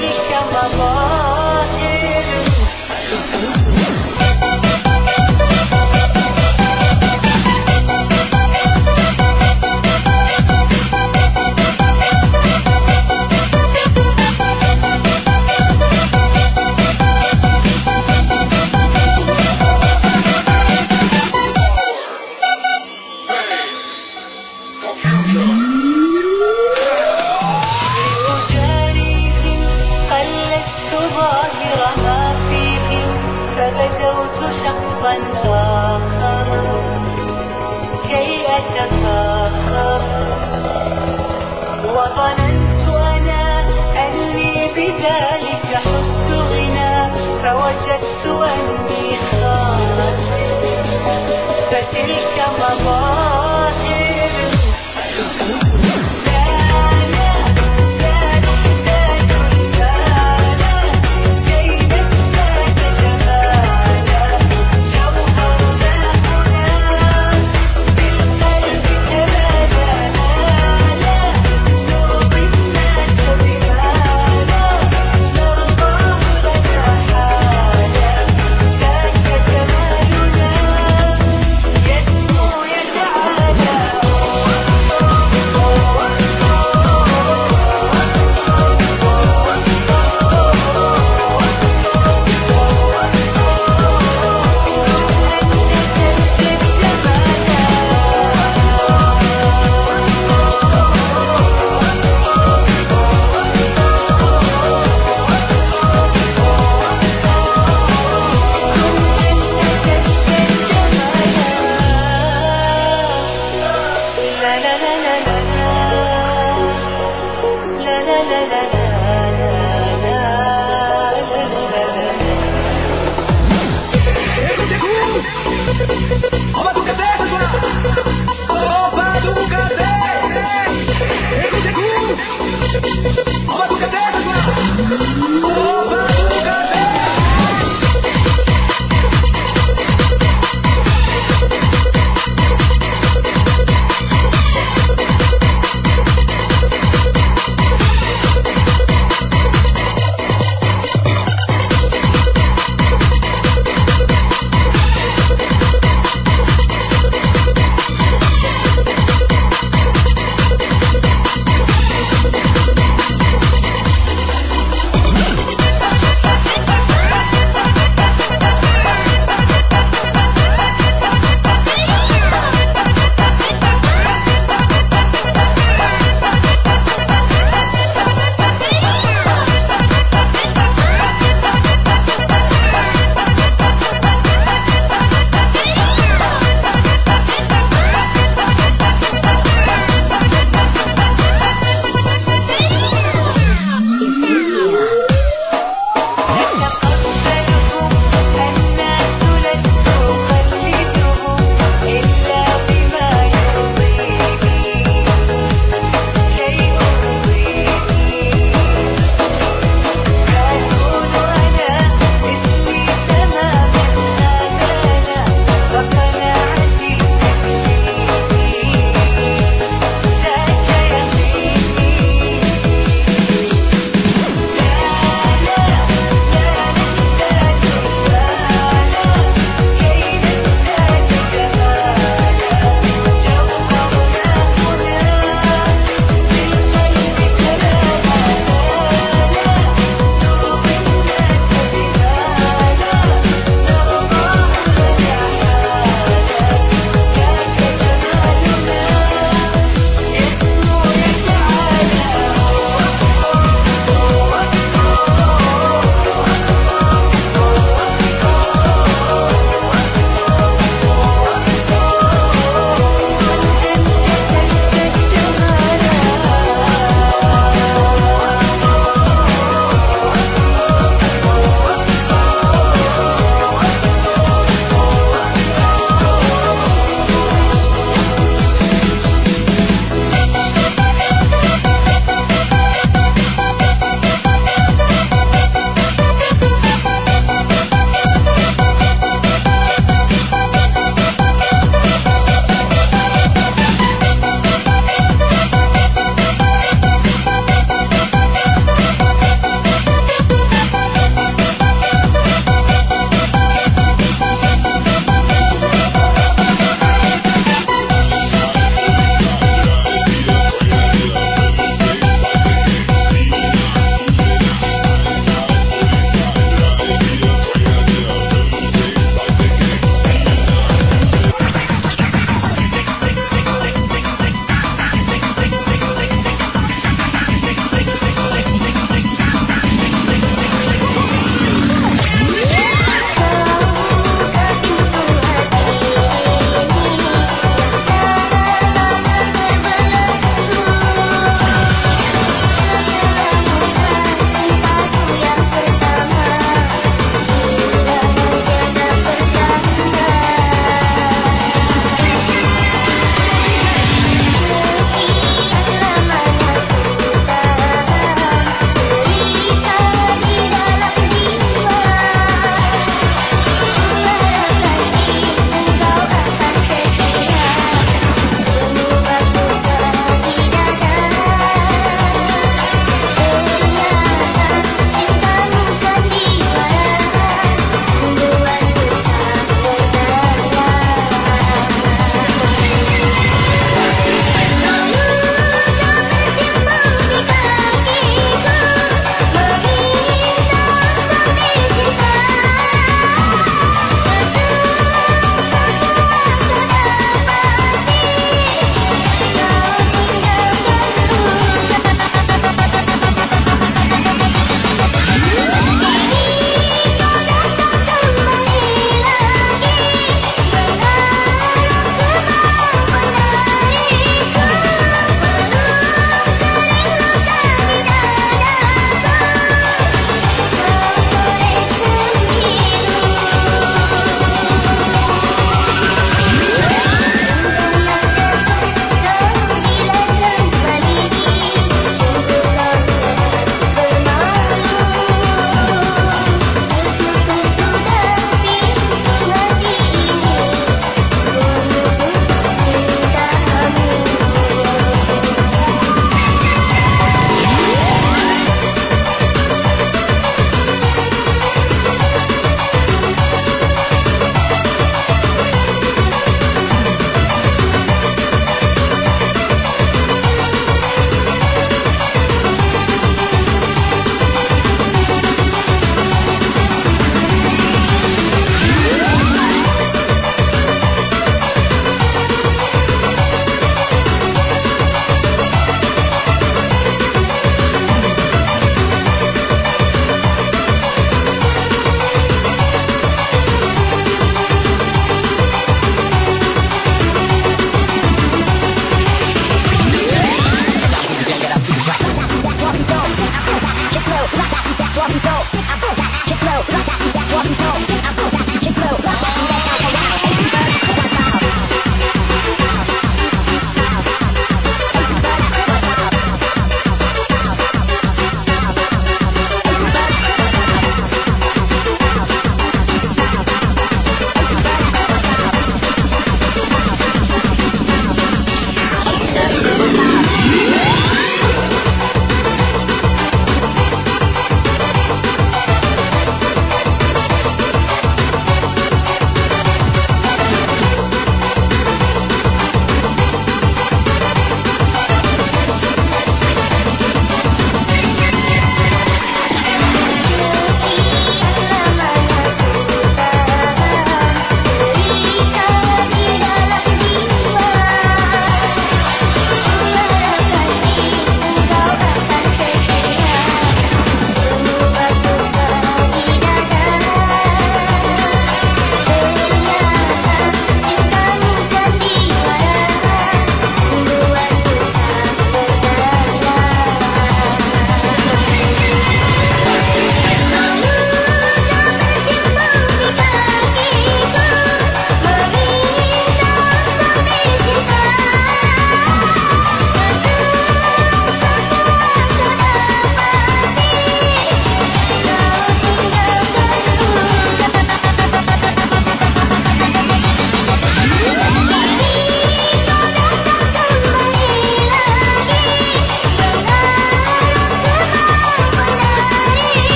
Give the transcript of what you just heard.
aqueles que é amava. أني خاسر فتلك مظاهر